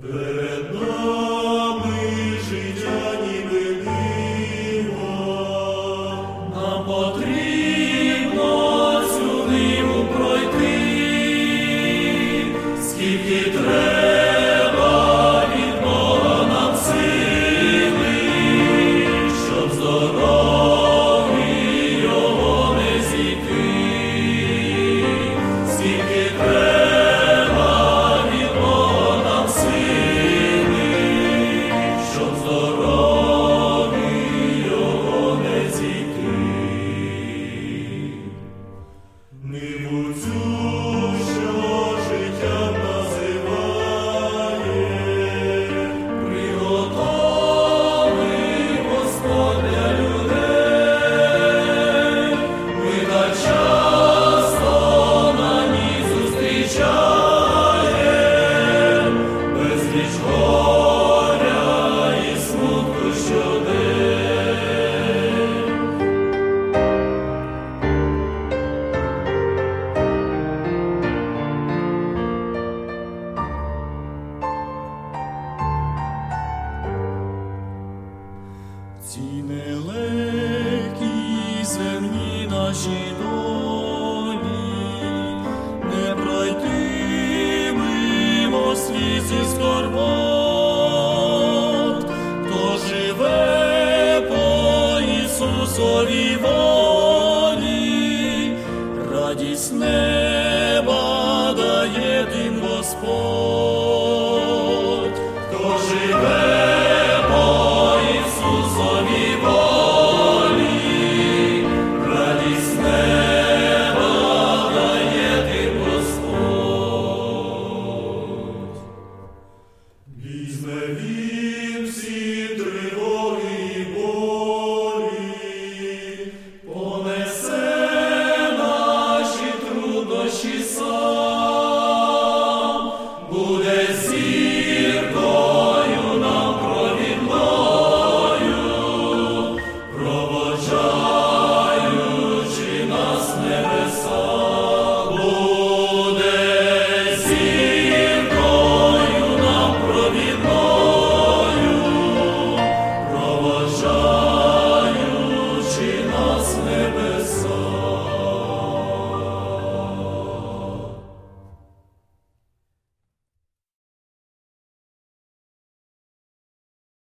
Good. Ці нелегкі земні наші долі, не пройти мимо сліз і скорбот, хто живе по Ісусовій волі, радість неба дає тим Господь. me vi